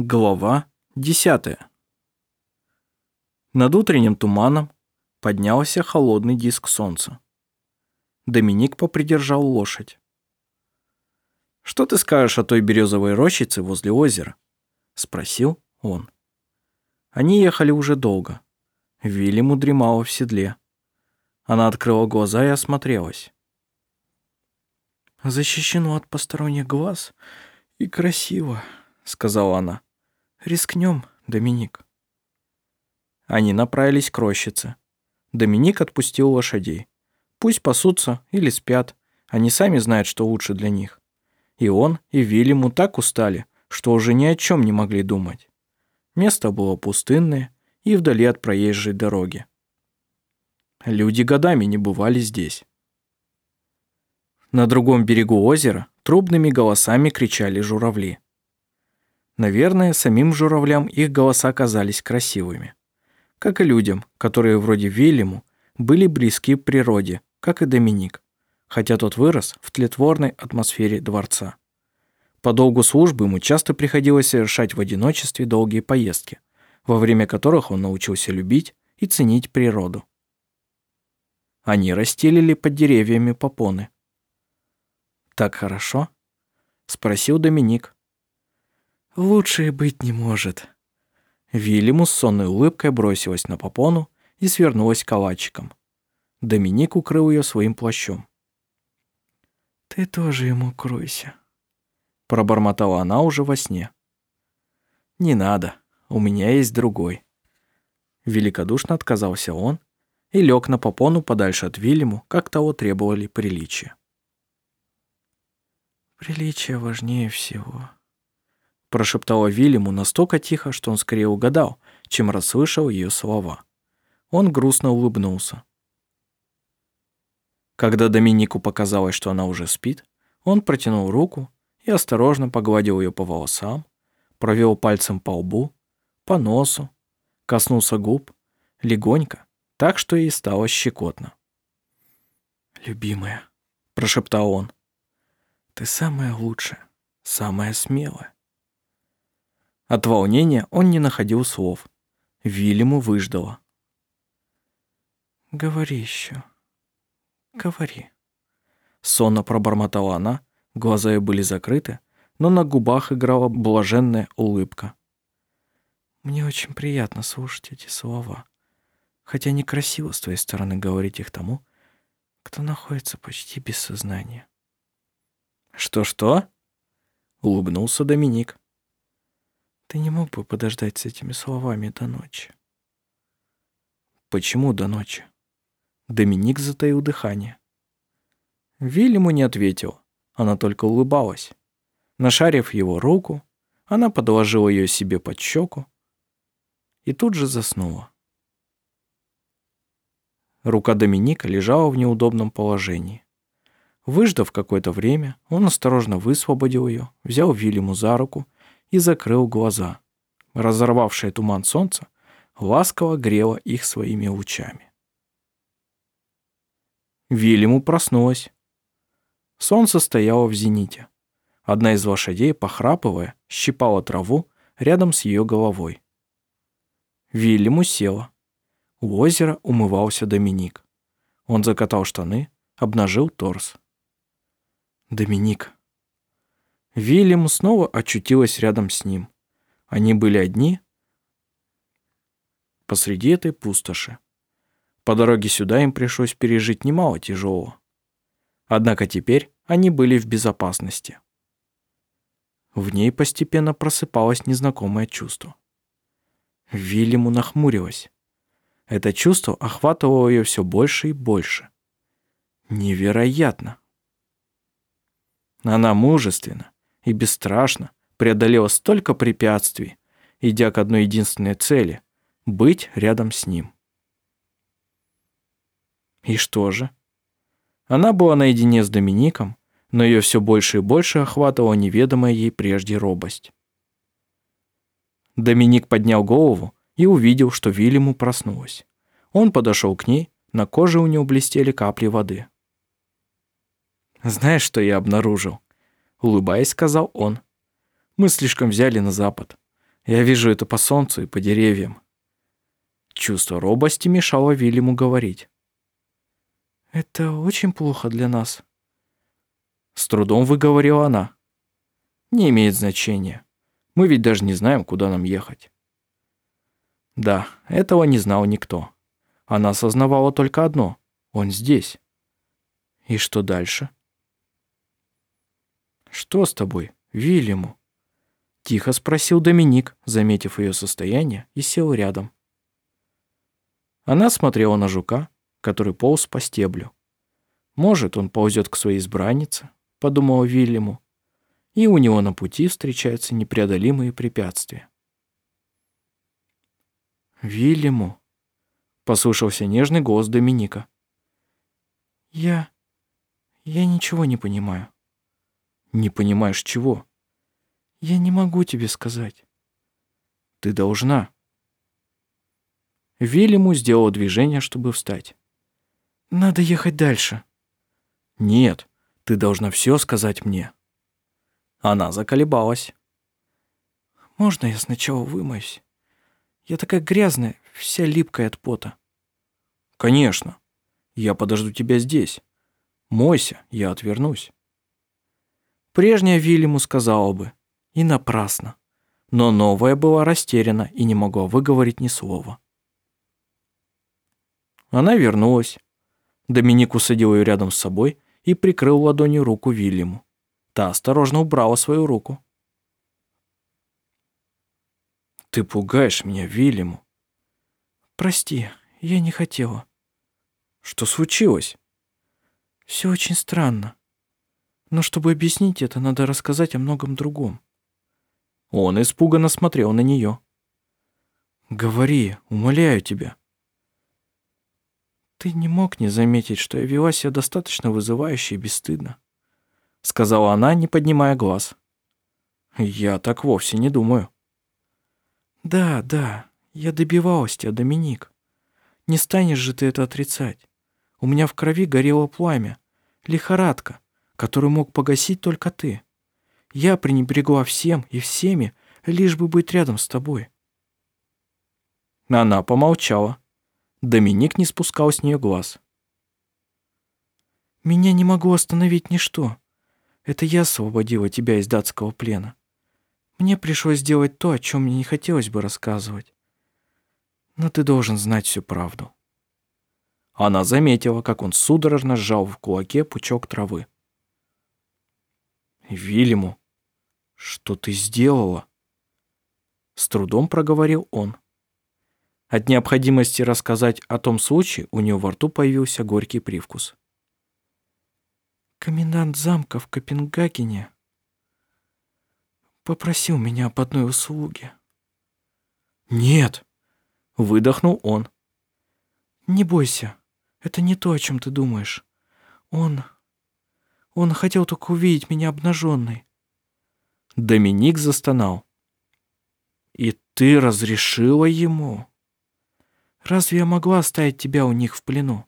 Глава 10. Над утренним туманом поднялся холодный диск солнца. Доминик попридержал лошадь. «Что ты скажешь о той березовой рощице возле озера?» — спросил он. Они ехали уже долго. Вильяму дремала в седле. Она открыла глаза и осмотрелась. «Защищено от посторонних глаз и красиво», — сказала она. Рискнем, Доминик. Они направились к рощице. Доминик отпустил лошадей. Пусть пасутся или спят, они сами знают, что лучше для них. И он, и Вильяму так устали, что уже ни о чем не могли думать. Место было пустынное и вдали от проезжей дороги. Люди годами не бывали здесь. На другом берегу озера трубными голосами кричали журавли. Наверное, самим журавлям их голоса казались красивыми. Как и людям, которые вроде Вильяму были близки к природе, как и Доминик, хотя тот вырос в тлетворной атмосфере дворца. По долгу службы ему часто приходилось совершать в одиночестве долгие поездки, во время которых он научился любить и ценить природу. Они расстелили под деревьями попоны. «Так хорошо?» — спросил Доминик, Лучше быть не может. Вильяму с сонной улыбкой бросилась на попону и свернулась калачиком. Доминик укрыл ее своим плащом. «Ты тоже ему кройся», — пробормотала она уже во сне. «Не надо, у меня есть другой». Великодушно отказался он и лег на попону подальше от Вильяму, как того требовали приличия. «Приличие важнее всего», прошептала Вильяму настолько тихо, что он скорее угадал, чем расслышал ее слова. Он грустно улыбнулся. Когда Доминику показалось, что она уже спит, он протянул руку и осторожно погладил ее по волосам, провел пальцем по лбу, по носу, коснулся губ, легонько, так что ей стало щекотно. «Любимая», — прошептал он, — «ты самая лучшая, самая смелая. От волнения он не находил слов. Вильяму выждала. «Говори еще. Говори». Сонно пробормотала она, глаза ее были закрыты, но на губах играла блаженная улыбка. «Мне очень приятно слушать эти слова, хотя некрасиво с твоей стороны говорить их тому, кто находится почти без сознания». «Что-что?» — улыбнулся Доминик. Ты не мог бы подождать с этими словами до ночи? Почему до ночи? Доминик затаил дыхание. Вильяму не ответил, она только улыбалась. Нашарив его руку, она подложила ее себе под щеку и тут же заснула. Рука Доминика лежала в неудобном положении. Выждав какое-то время, он осторожно высвободил ее, взял Вильяму за руку и закрыл глаза. Разорвавшее туман солнца ласково грело их своими лучами. Вильяму проснулась. Солнце стояло в зените. Одна из лошадей, похрапывая, щипала траву рядом с ее головой. Вильяму села. У озера умывался Доминик. Он закатал штаны, обнажил торс. «Доминик», Вильям снова очутилась рядом с ним. Они были одни посреди этой пустоши. По дороге сюда им пришлось пережить немало тяжелого. Однако теперь они были в безопасности. В ней постепенно просыпалось незнакомое чувство. Вильяму нахмурилась. Это чувство охватывало ее все больше и больше. Невероятно. Она мужественна, и бесстрашно преодолела столько препятствий, идя к одной единственной цели — быть рядом с ним. И что же? Она была наедине с Домиником, но ее все больше и больше охватывала неведомая ей прежде робость. Доминик поднял голову и увидел, что Вильяму проснулась. Он подошел к ней, на коже у него блестели капли воды. «Знаешь, что я обнаружил?» Улыбаясь, сказал он. Мы слишком взяли на запад. Я вижу это по солнцу и по деревьям. Чувство робости мешало Вильяму говорить. Это очень плохо для нас. С трудом выговорила она. Не имеет значения. Мы ведь даже не знаем, куда нам ехать. Да, этого не знал никто. Она осознавала только одно. Он здесь. И что дальше? «Что с тобой, Вильяму?» Тихо спросил Доминик, заметив ее состояние, и сел рядом. Она смотрела на жука, который полз по стеблю. «Может, он ползет к своей избраннице», — подумала Вильяму, и у него на пути встречаются непреодолимые препятствия. «Вильяму», — послышался нежный голос Доминика. «Я... я ничего не понимаю». «Не понимаешь чего?» «Я не могу тебе сказать». «Ты должна». Вильяму сделал движение, чтобы встать. «Надо ехать дальше». «Нет, ты должна все сказать мне». Она заколебалась. «Можно я сначала вымоюсь? Я такая грязная, вся липкая от пота». «Конечно. Я подожду тебя здесь. Мойся, я отвернусь». Прежняя Вильяму сказала бы, и напрасно. Но новая была растеряна и не могла выговорить ни слова. Она вернулась. Доминик усадил ее рядом с собой и прикрыл ладонью руку Вильяму. Та осторожно убрала свою руку. «Ты пугаешь меня, Вильяму». «Прости, я не хотела». «Что случилось?» «Все очень странно. Но чтобы объяснить это, надо рассказать о многом другом». Он испуганно смотрел на нее. «Говори, умоляю тебя». «Ты не мог не заметить, что я вела себя достаточно вызывающе и бесстыдно», сказала она, не поднимая глаз. «Я так вовсе не думаю». «Да, да, я добивалась тебя, Доминик. Не станешь же ты это отрицать. У меня в крови горело пламя, лихорадка, которую мог погасить только ты. Я пренебрегла всем и всеми, лишь бы быть рядом с тобой». Она помолчала. Доминик не спускал с нее глаз. «Меня не могло остановить ничто. Это я освободила тебя из датского плена. Мне пришлось сделать то, о чем мне не хотелось бы рассказывать. Но ты должен знать всю правду». Она заметила, как он судорожно сжал в кулаке пучок травы. «Вильяму, что ты сделала?» С трудом проговорил он. От необходимости рассказать о том случае у нее во рту появился горький привкус. Комендант замка в Копенгагене попросил меня об одной услуге. «Нет!» — выдохнул он. «Не бойся, это не то, о чем ты думаешь. Он... он хотел только увидеть меня обнаженной». Доминик застонал. «И ты разрешила ему?» Разве я могла оставить тебя у них в плену?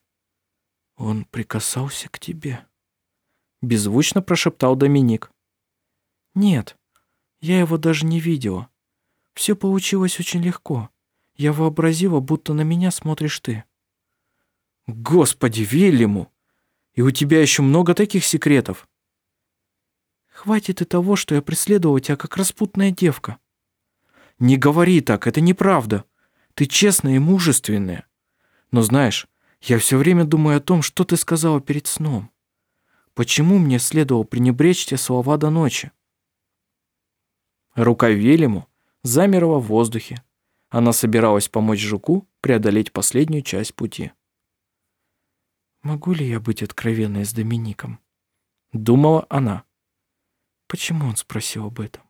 Он прикасался к тебе. Беззвучно прошептал Доминик. Нет, я его даже не видела. Все получилось очень легко. Я вообразила, будто на меня смотришь ты. Господи, Вильяму! И у тебя еще много таких секретов. Хватит и того, что я преследовала тебя как распутная девка. Не говори так, это неправда. Ты честная и мужественная. Но знаешь, я все время думаю о том, что ты сказала перед сном. Почему мне следовало пренебречь те слова до ночи? Рука Велиму замерла в воздухе. Она собиралась помочь жуку преодолеть последнюю часть пути. «Могу ли я быть откровенной с Домиником?» Думала она. «Почему он спросил об этом?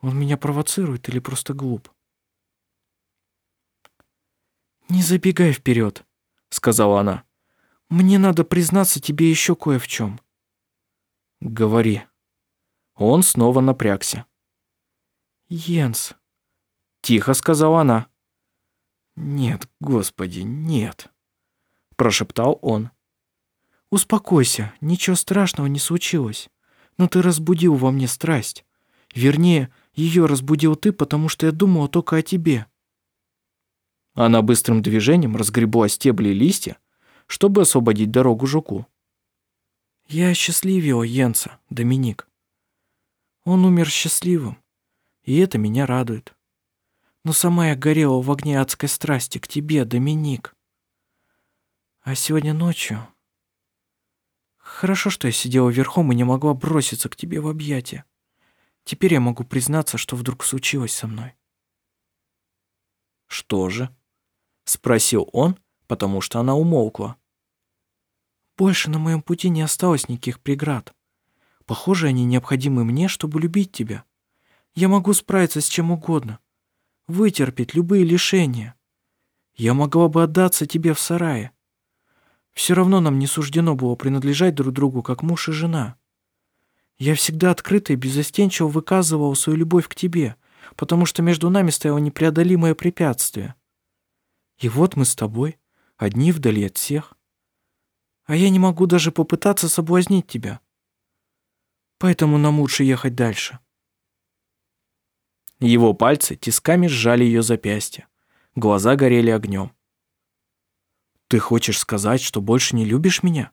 Он меня провоцирует или просто глуп?» «Не забегай вперед», — сказала она. «Мне надо признаться тебе еще кое в чем». «Говори». Он снова напрягся. «Йенс», — тихо сказала она. «Нет, господи, нет», — прошептал он. «Успокойся, ничего страшного не случилось. Но ты разбудил во мне страсть. Вернее, Ее разбудил ты, потому что я думала только о тебе». Она быстрым движением разгребла стебли и листья, чтобы освободить дорогу жуку. «Я счастливила Йенса, Доминик. Он умер счастливым, и это меня радует. Но сама я горела в огне адской страсти к тебе, Доминик. А сегодня ночью... Хорошо, что я сидела верхом и не могла броситься к тебе в объятия. Теперь я могу признаться, что вдруг случилось со мной. Что же? Спросил он, потому что она умолкла. Больше на моем пути не осталось никаких преград. Похоже, они необходимы мне, чтобы любить тебя. Я могу справиться с чем угодно, вытерпеть любые лишения. Я могла бы отдаться тебе в сарае. Все равно нам не суждено было принадлежать друг другу, как муж и жена. Я всегда открыто и безостенчиво выказывал свою любовь к тебе, потому что между нами стояло непреодолимое препятствие. И вот мы с тобой, одни вдали от всех. А я не могу даже попытаться соблазнить тебя. Поэтому нам лучше ехать дальше. Его пальцы тисками сжали ее запястье. Глаза горели огнем. «Ты хочешь сказать, что больше не любишь меня?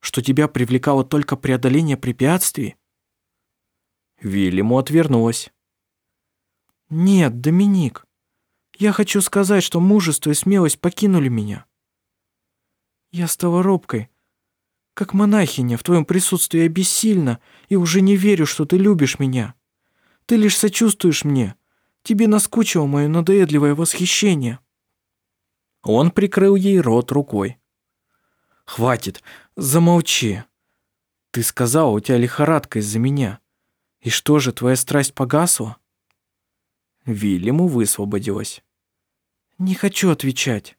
Что тебя привлекало только преодоление препятствий?» Вильяму отвернулась. «Нет, Доминик, я хочу сказать, что мужество и смелость покинули меня. Я стала робкой, как монахиня, в твоем присутствии я бессильна и уже не верю, что ты любишь меня. Ты лишь сочувствуешь мне. Тебе наскучило мое надоедливое восхищение». Он прикрыл ей рот рукой. «Хватит, замолчи. Ты сказала, у тебя лихорадка из-за меня. И что же, твоя страсть погасла?» Вильяму высвободилась. «Не хочу отвечать».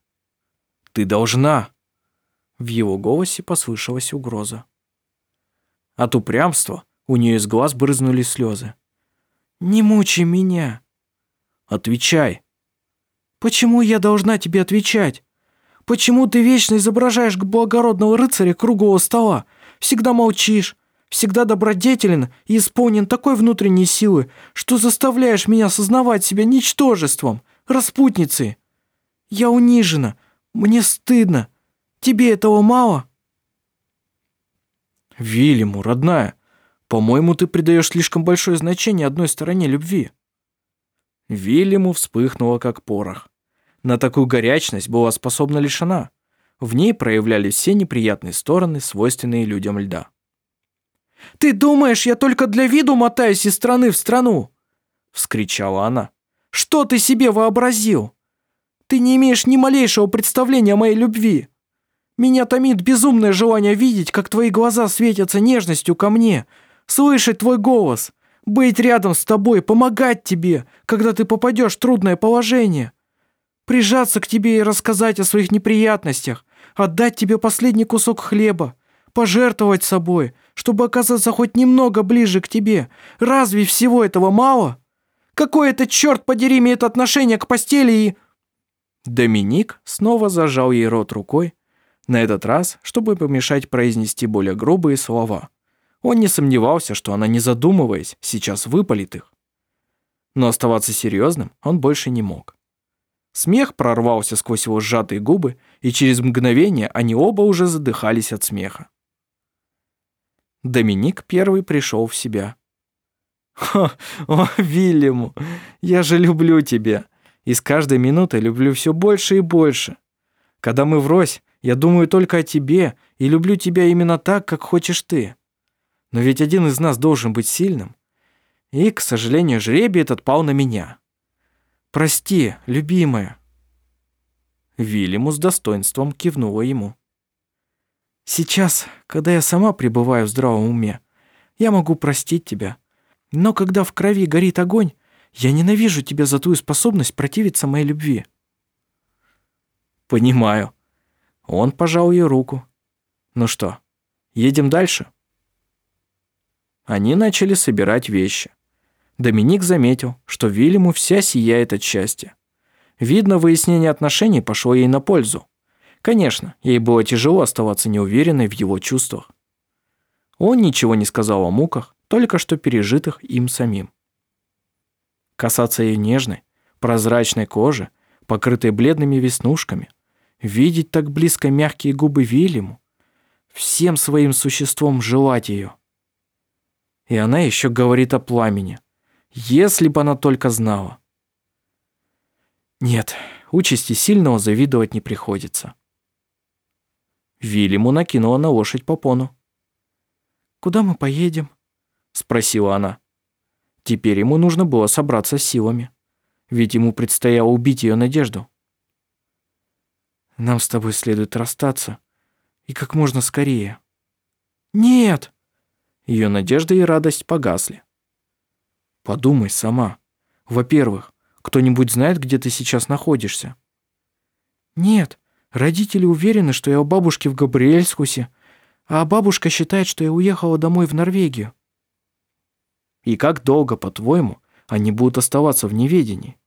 «Ты должна!» В его голосе послышалась угроза. От упрямства у нее из глаз брызнули слезы. «Не мучай меня!» «Отвечай!» «Почему я должна тебе отвечать? Почему ты вечно изображаешь благородного рыцаря круглого стола? Всегда молчишь, всегда добродетелен и исполнен такой внутренней силы, что заставляешь меня осознавать себя ничтожеством, распутницей. Я унижена, мне стыдно. Тебе этого мало?» «Вильяму, родная, по-моему, ты придаешь слишком большое значение одной стороне любви». Вильяму вспыхнуло, как порох. На такую горячность была способна лишь она. В ней проявлялись все неприятные стороны, свойственные людям льда. «Ты думаешь, я только для виду мотаюсь из страны в страну?» — вскричала она. «Что ты себе вообразил? Ты не имеешь ни малейшего представления о моей любви. Меня томит безумное желание видеть, как твои глаза светятся нежностью ко мне, слышать твой голос, быть рядом с тобой, помогать тебе, когда ты попадешь в трудное положение, прижаться к тебе и рассказать о своих неприятностях, отдать тебе последний кусок хлеба, пожертвовать собой, чтобы оказаться хоть немного ближе к тебе. Разве всего этого мало? Какое это, черт подери, имеет отношение к постели и...» Доминик снова зажал ей рот рукой, на этот раз, чтобы помешать произнести более грубые слова. Он не сомневался, что она, не задумываясь, сейчас выпалит их. Но оставаться серьезным он больше не мог. Смех прорвался сквозь его сжатые губы, и через мгновение они оба уже задыхались от смеха. Доминик первый пришел в себя. «О, о, Вильяму, я же люблю тебя, и с каждой минутой люблю все больше и больше. Когда мы врозь, я думаю только о тебе и люблю тебя именно так, как хочешь ты. Но ведь один из нас должен быть сильным. И, к сожалению, жребий этот пал на меня. Прости, любимая». Вильяму с достоинством кивнула ему. «Сейчас, когда я сама пребываю в здравом уме, я могу простить тебя. Но когда в крови горит огонь, я ненавижу тебя за твою способность противиться моей любви». «Понимаю». Он пожал ей руку. «Ну что, едем дальше?» Они начали собирать вещи. Доминик заметил, что Вильяму вся сияет от счастья. Видно, выяснение отношений пошло ей на пользу. Конечно, ей было тяжело оставаться неуверенной в его чувствах. Он ничего не сказал о муках, только что пережитых им самим. касаться ее нежной, прозрачной кожи, покрытой бледными веснушками, видеть так близко мягкие губы Вильяму, всем своим существом желать ее. И она еще говорит о пламени. Если бы она только знала. Нет, участи сильного завидовать не приходится. Вильяму накинула на лошадь попону. «Куда мы поедем?» — спросила она. Теперь ему нужно было собраться с силами, ведь ему предстояло убить ее надежду. «Нам с тобой следует расстаться, и как можно скорее». «Нет!» Ее надежда и радость погасли. «Подумай сама. Во-первых, кто-нибудь знает, где ты сейчас находишься?» «Нет, родители уверены, что я у бабушки в Габриэльскусе, а бабушка считает, что я уехала домой в Норвегию». «И как долго, по-твоему, они будут оставаться в неведении?»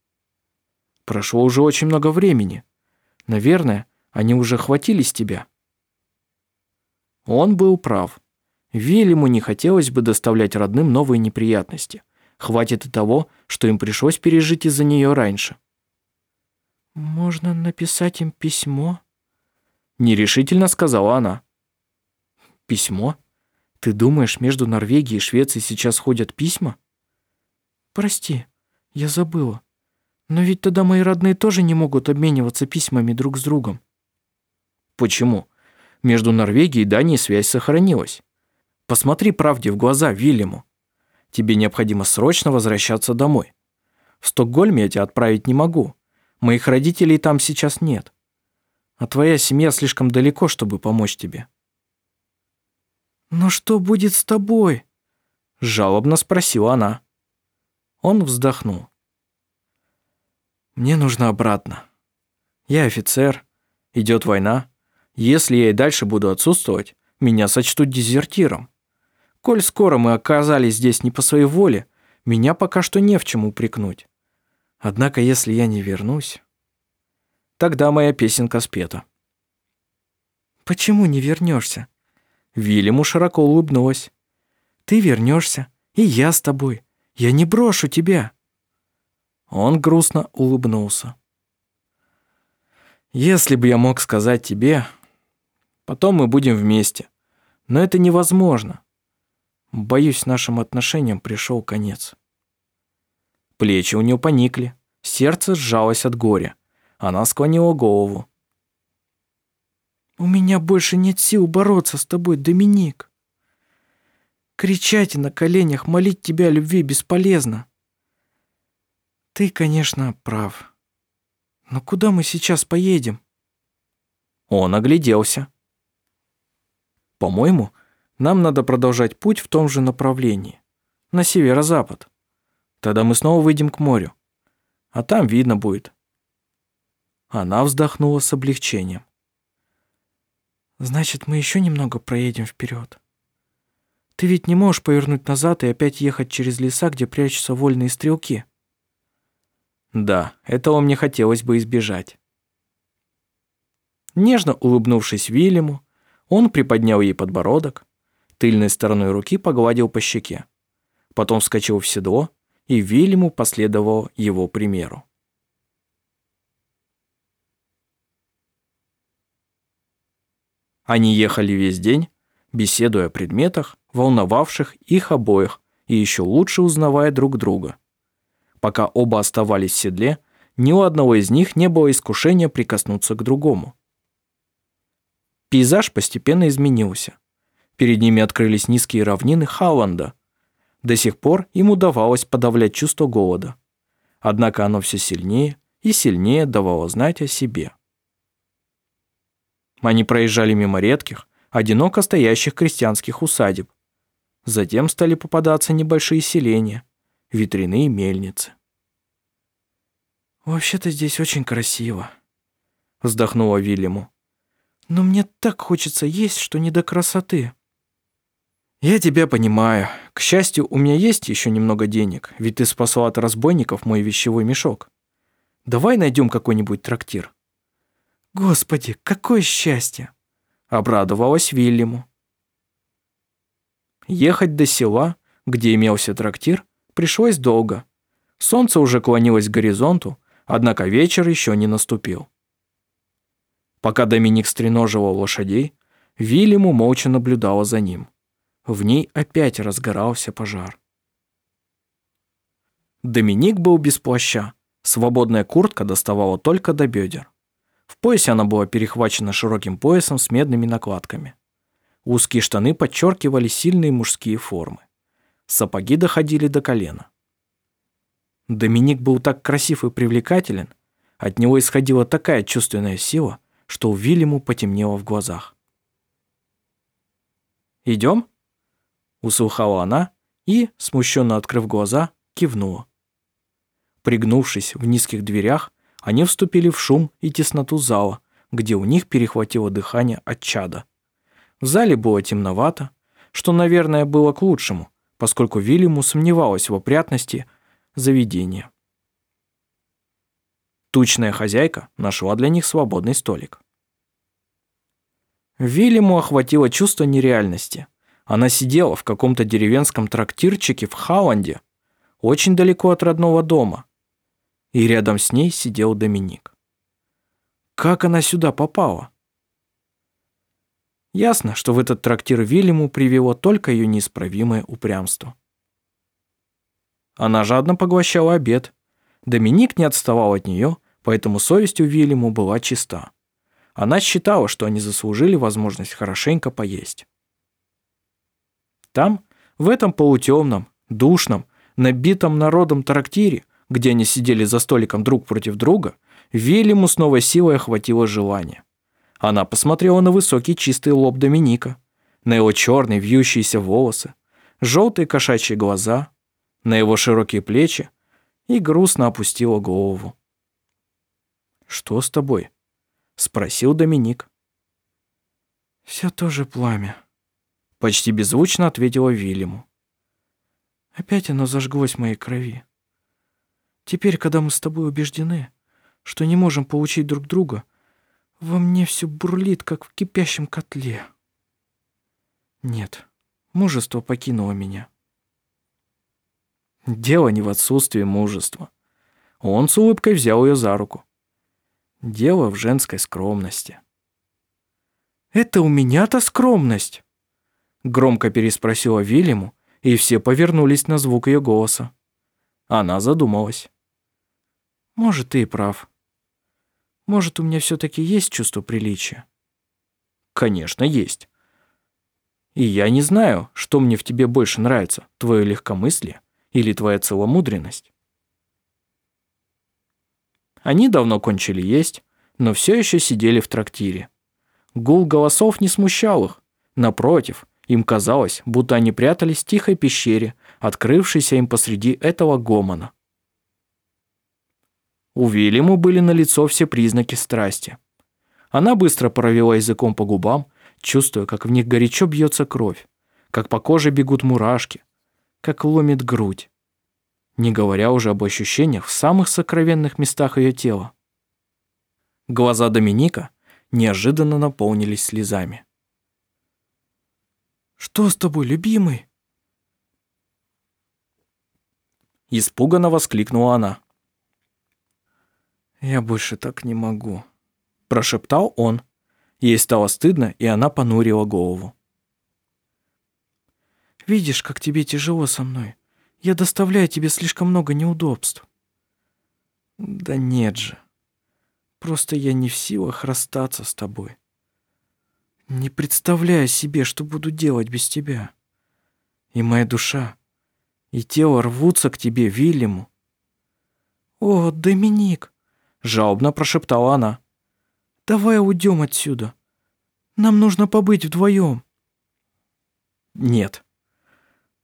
«Прошло уже очень много времени. Наверное, они уже хватились тебя». Он был прав. Вильяму не хотелось бы доставлять родным новые неприятности. Хватит и того, что им пришлось пережить из-за нее раньше. «Можно написать им письмо?» Нерешительно сказала она. «Письмо? Ты думаешь, между Норвегией и Швецией сейчас ходят письма?» «Прости, я забыла. Но ведь тогда мои родные тоже не могут обмениваться письмами друг с другом». «Почему? Между Норвегией и Данией связь сохранилась. Посмотри правде в глаза Вильяму. Тебе необходимо срочно возвращаться домой. В Стокгольме я тебя отправить не могу. Моих родителей там сейчас нет. А твоя семья слишком далеко, чтобы помочь тебе». «Но что будет с тобой?» Жалобно спросила она. Он вздохнул. «Мне нужно обратно. Я офицер, идет война. Если я и дальше буду отсутствовать, меня сочтут дезертиром. Коль скоро мы оказались здесь не по своей воле, меня пока что не в чем упрекнуть. Однако, если я не вернусь, тогда моя песенка спета. Почему не вернешься? Вильяму широко улыбнулась. Ты вернешься, и я с тобой. Я не брошу тебя. Он грустно улыбнулся. Если бы я мог сказать тебе, потом мы будем вместе. Но это невозможно. Боюсь, нашим отношениям пришел конец. Плечи у нее поникли, сердце сжалось от горя. Она склонила голову. «У меня больше нет сил бороться с тобой, Доминик. Кричать и на коленях молить тебя о любви бесполезно. Ты, конечно, прав. Но куда мы сейчас поедем?» Он огляделся. «По-моему, нам надо продолжать путь в том же направлении, на северо-запад. Тогда мы снова выйдем к морю. А там видно будет. Она вздохнула с облегчением. Значит, мы еще немного проедем вперед. Ты ведь не можешь повернуть назад и опять ехать через леса, где прячутся вольные стрелки. Да, этого мне хотелось бы избежать. Нежно улыбнувшись Вильяму, он приподнял ей подбородок, тыльной стороной руки погладил по щеке. Потом вскочил в седло, и Вильяму последовал его примеру. Они ехали весь день, беседуя о предметах, волновавших их обоих и еще лучше узнавая друг друга. Пока оба оставались в седле, ни у одного из них не было искушения прикоснуться к другому. Пейзаж постепенно изменился. Перед ними открылись низкие равнины Халланда. До сих пор им удавалось подавлять чувство голода. Однако оно все сильнее и сильнее давало знать о себе. Они проезжали мимо редких, одиноко стоящих крестьянских усадеб. Затем стали попадаться небольшие селения, ветряные мельницы. «Вообще-то здесь очень красиво», — вздохнула Вильяму. «Но мне так хочется есть, что не до красоты». «Я тебя понимаю. К счастью, у меня есть еще немного денег, ведь ты спасла от разбойников мой вещевой мешок. Давай найдем какой-нибудь трактир». «Господи, какое счастье!» — обрадовалась Вильяму. Ехать до села, где имелся трактир, пришлось долго. Солнце уже клонилось к горизонту, однако вечер еще не наступил. Пока Доминик стреноживал лошадей, Вильяму молча наблюдала за ним. В ней опять разгорался пожар. Доминик был без плаща. Свободная куртка доставала только до бедер. В поясе она была перехвачена широким поясом с медными накладками. Узкие штаны подчеркивали сильные мужские формы. Сапоги доходили до колена. Доминик был так красив и привлекателен, от него исходила такая чувственная сила, что у Вильяму потемнело в глазах. «Идем?» – услыхала она и, смущенно открыв глаза, кивнула. Пригнувшись в низких дверях, они вступили в шум и тесноту зала, где у них перехватило дыхание от чада. В зале было темновато, что, наверное, было к лучшему, поскольку Вильяму сомневалась в опрятности заведения. Тучная хозяйка нашла для них свободный столик. Вильяму охватило чувство нереальности. Она сидела в каком-то деревенском трактирчике в Халанде, очень далеко от родного дома, и рядом с ней сидел Доминик. Как она сюда попала? Ясно, что в этот трактир Вильяму привело только ее неисправимое упрямство. Она жадно поглощала обед. Доминик не отставал от нее, поэтому совесть у Вильяму была чиста. Она считала, что они заслужили возможность хорошенько поесть. Там, в этом полутемном, душном, набитом народом трактире, где они сидели за столиком друг против друга, Вильяму с новой силой охватило желание. Она посмотрела на высокий чистый лоб Доминика, на его черные вьющиеся волосы, желтые кошачьи глаза, на его широкие плечи и грустно опустила голову. «Что с тобой?» — спросил Доминик. «Все тоже пламя», — почти беззвучно ответила Вильяму. «Опять оно зажглось в моей крови. Теперь, когда мы с тобой убеждены, что не можем получить друг друга, во мне все бурлит, как в кипящем котле. Нет, мужество покинуло меня. Дело не в отсутствии мужества. Он с улыбкой взял ее за руку. Дело в женской скромности. «Это у меня-то скромность?» Громко переспросила Вильяму, и все повернулись на звук ее голоса. Она задумалась. «Может, ты и прав. Может, у меня все-таки есть чувство приличия?» «Конечно, есть. И я не знаю, что мне в тебе больше нравится, твое легкомыслие или твоя целомудренность». Они давно кончили есть, но все еще сидели в трактире. Гул голосов не смущал их. Напротив, им казалось, будто они прятались в тихой пещере, открывшейся им посреди этого гомона. У Вильяму были налицо все признаки страсти. Она быстро провела языком по губам, чувствуя, как в них горячо бьется кровь, как по коже бегут мурашки, как ломит грудь не говоря уже об ощущениях в самых сокровенных местах ее тела. Глаза Доминика неожиданно наполнились слезами. «Что с тобой, любимый?» Испуганно воскликнула она. «Я больше так не могу», – прошептал он. Ей стало стыдно, и она понурила голову. «Видишь, как тебе тяжело со мной. Я доставляю тебе слишком много неудобств. Да нет же. Просто я не в силах расстаться с тобой. Не представляю себе, что буду делать без тебя. И моя душа, и тело рвутся к тебе, Вильяму. О, Доминик, жалобно прошептала она. Давай уйдем отсюда. Нам нужно побыть вдвоем. Нет.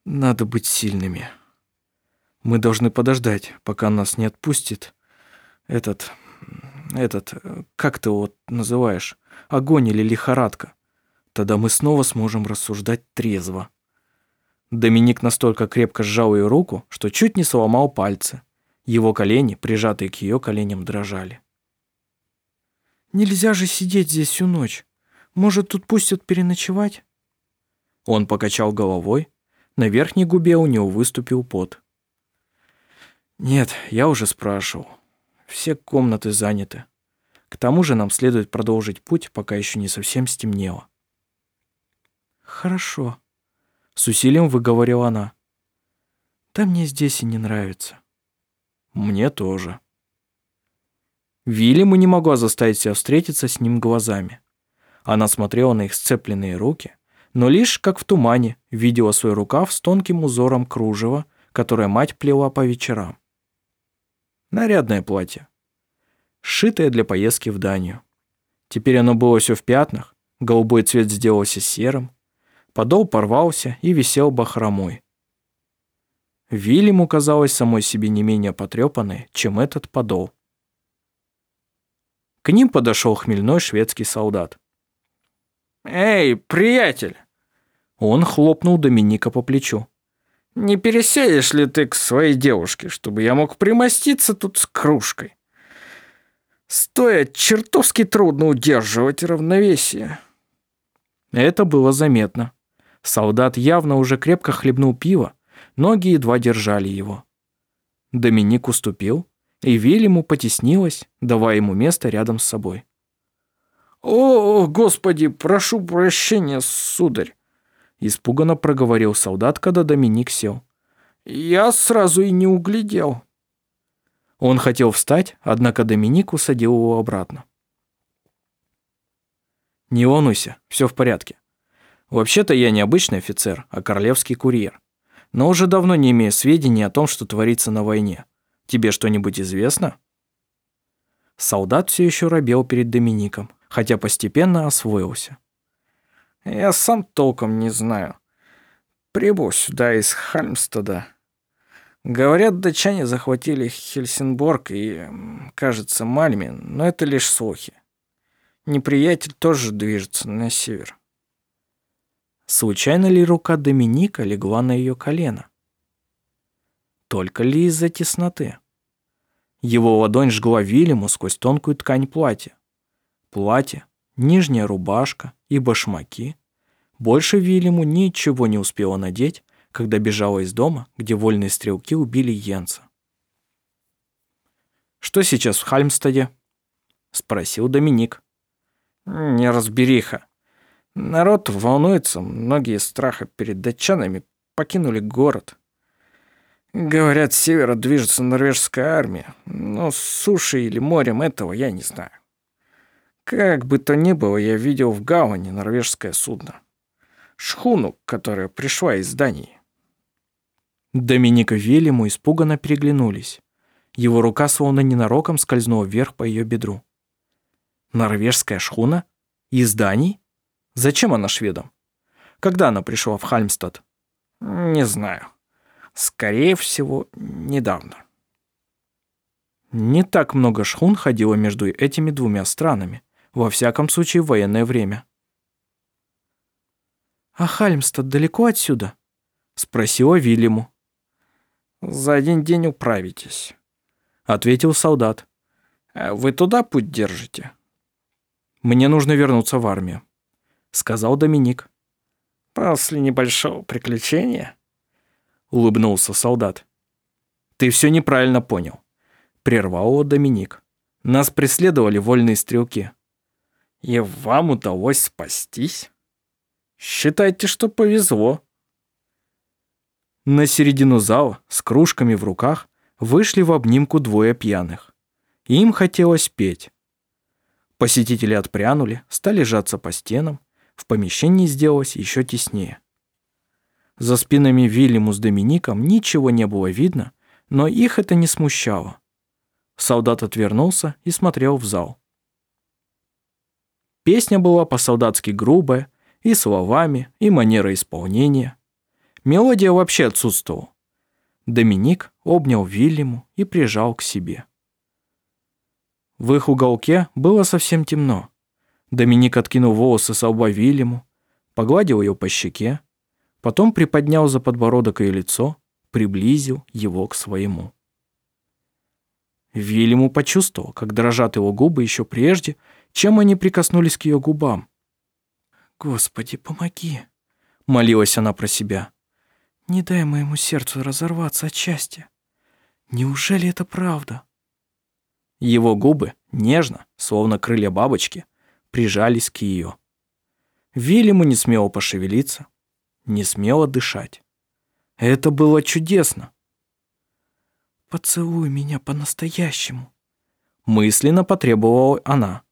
Надо быть сильными. Мы должны подождать, пока нас не отпустит этот... этот... как ты его называешь? Огонь или лихорадка. Тогда мы снова сможем рассуждать трезво. Доминик настолько крепко сжал ее руку, что чуть не сломал пальцы. Его колени, прижатые к ее коленям, дрожали. «Нельзя же сидеть здесь всю ночь. Может, тут пустят переночевать?» Он покачал головой. На верхней губе у него выступил пот. Нет, я уже спрашивал. Все комнаты заняты. К тому же нам следует продолжить путь, пока еще не совсем стемнело. Хорошо, с усилием выговорила она. Да мне здесь и не нравится. Мне тоже. Вильяму не могла заставить себя встретиться с ним глазами. Она смотрела на их сцепленные руки, но лишь, как в тумане, видела свой рукав с тонким узором кружева, которое мать плела по вечерам. Нарядное платье, сшитое для поездки в Данию. Теперь оно было все в пятнах, голубой цвет сделался серым, подол порвался и висел бахромой. Вильяму казалось самой себе не менее потрепанной, чем этот подол. К ним подошел хмельной шведский солдат. «Эй, приятель!» Он хлопнул Доминика по плечу. Не пересядешь ли ты к своей девушке, чтобы я мог примоститься тут с кружкой? Стоя, чертовски трудно удерживать равновесие. Это было заметно. Солдат явно уже крепко хлебнул пиво, ноги едва держали его. Доминик уступил, и Вильяму потеснилась, давая ему место рядом с собой. «О, Господи, прошу прощения, сударь!» Испуганно проговорил солдат, когда Доминик сел. «Я сразу и не углядел». Он хотел встать, однако Доминик усадил его обратно. «Не волнуйся, все в порядке. Вообще-то я не обычный офицер, а королевский курьер. Но уже давно не имею сведений о том, что творится на войне. Тебе что-нибудь известно?» Солдат все еще робел перед Домиником, хотя постепенно освоился. Я сам толком не знаю. Прибыл сюда из Хальмстада. Говорят, датчане захватили Хельсинборг и, кажется, Мальме, но это лишь слухи. Неприятель тоже движется на север. Случайно ли рука Доминика легла на ее колено? Только ли из-за тесноты? Его ладонь жгла Вильяму сквозь тонкую ткань платья. Платье, нижняя рубашка и башмаки. Больше Вильяму ничего не успела надеть, когда бежала из дома, где вольные стрелки убили Йенса. «Что сейчас в Хальмстаде?» — спросил Доминик. «Неразбериха. Народ волнуется, многие страха перед датчанами покинули город. Говорят, с севера движется норвежская армия, но с суши или морем этого я не знаю. Как бы то ни было, я видел в гавани норвежское судно. Шхуну, которая пришла из Дании. Доминика Велиму испуганно переглянулись. Его рука словно ненароком скользнула вверх по ее бедру. Норвежская шхуна? Из Дании? Зачем она шведам? Когда она пришла в Хальмстад? Не знаю. Скорее всего, недавно. Не так много шхун ходило между этими двумя странами. Во всяком случае, в военное время. «А Хальмстад далеко отсюда?» — спросила Вильяму. «За один день управитесь», — ответил солдат. «А вы туда путь держите?» «Мне нужно вернуться в армию», — сказал Доминик. «После небольшого приключения?» — улыбнулся солдат. «Ты все неправильно понял», — прервал его Доминик. «Нас преследовали вольные стрелки». И вам удалось спастись? Считайте, что повезло. На середину зала с кружками в руках вышли в обнимку двое пьяных. Им хотелось петь. Посетители отпрянули, стали жаться по стенам, в помещении сделалось еще теснее. За спинами Вильяму с Домиником ничего не было видно, но их это не смущало. Солдат отвернулся и смотрел в зал. Песня была по-солдатски грубая, и словами, и манерой исполнения. Мелодия вообще отсутствовала. Доминик обнял Вильяму и прижал к себе. В их уголке было совсем темно. Доминик откинул волосы с лба Вильяму, погладил ее по щеке, потом приподнял за подбородок ее лицо, приблизил его к своему. Вильяму почувствовал, как дрожат его губы еще прежде, чем они прикоснулись к ее губам. «Господи, помоги!» — молилась она про себя. «Не дай моему сердцу разорваться от счастья. Неужели это правда? Его губы нежно, словно крылья бабочки, прижались к ее. Вильяму не смело пошевелиться, не смело дышать. Это было чудесно. «Поцелуй меня по-настоящему», — мысленно потребовала она.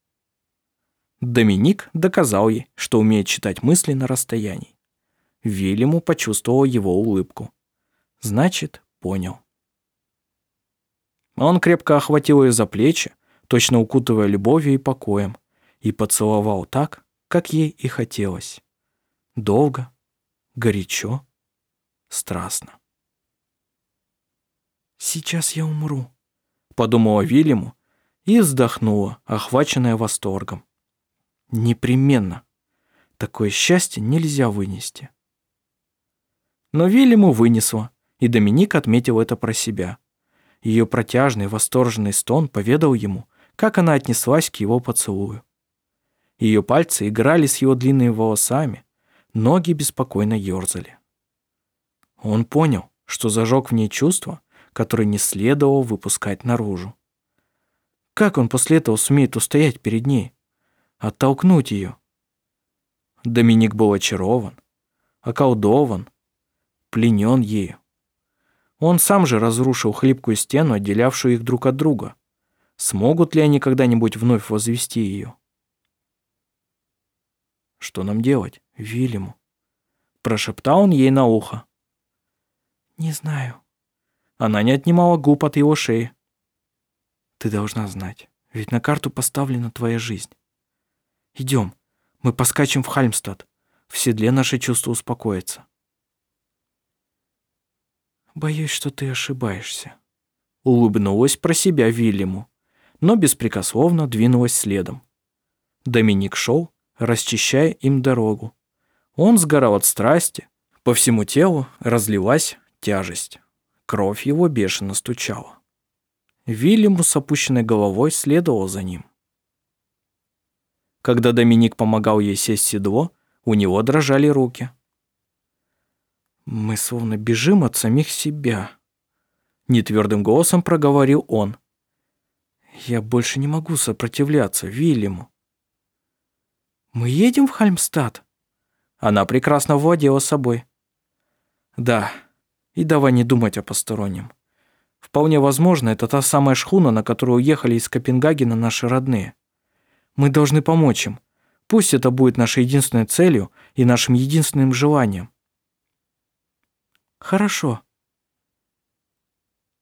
Доминик доказал ей, что умеет читать мысли на расстоянии. Вильяму почувствовал его улыбку. Значит, понял. Он крепко охватил ее за плечи, точно укутывая любовью и покоем, и поцеловал так, как ей и хотелось. Долго, горячо, страстно. «Сейчас я умру», — подумала Вильяму и вздохнула, охваченная восторгом. «Непременно. Такое счастье нельзя вынести». Но Вильяму вынесло, и Доминик отметил это про себя. Ее протяжный, восторженный стон поведал ему, как она отнеслась к его поцелую. Ее пальцы играли с его длинными волосами, ноги беспокойно ерзали. Он понял, что зажег в ней чувство, которое не следовало выпускать наружу. Как он после этого сумеет устоять перед ней? Оттолкнуть ее? Доминик был очарован, околдован, пленен ею. Он сам же разрушил хлипкую стену, отделявшую их друг от друга. Смогут ли они когда-нибудь вновь возвести ее? «Что нам делать, Вильяму?» Прошептал он ей на ухо. «Не знаю». Она не отнимала губ от его шеи. «Ты должна знать, ведь на карту поставлена твоя жизнь. Идем, мы поскачем в Хальмстад. В седле наши чувства успокоятся». «Боюсь, что ты ошибаешься», — улыбнулась про себя Вильяму, но беспрекословно двинулась следом. Доминик шел, расчищая им дорогу. Он сгорал от страсти, по всему телу разлилась тяжесть. Кровь его бешено стучала. Вильяму с опущенной головой следовал за ним. Когда Доминик помогал ей сесть в седло, у него дрожали руки. Мы словно бежим от самих себя. Нетвердым голосом проговорил он. Я больше не могу сопротивляться Вильяму. Мы едем в Хальмстад? Она прекрасно владела собой. Да, и давай не думать о постороннем. Вполне возможно, это та самая шхуна, на которую уехали из Копенгагена наши родные. Мы должны помочь им. Пусть это будет нашей единственной целью и нашим единственным желанием. Хорошо.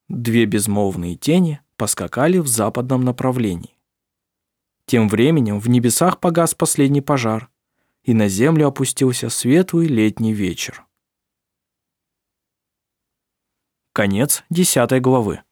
Две безмолвные тени поскакали в западном направлении. Тем временем в небесах погас последний пожар, и на землю опустился светлый летний вечер. Конец десятой главы.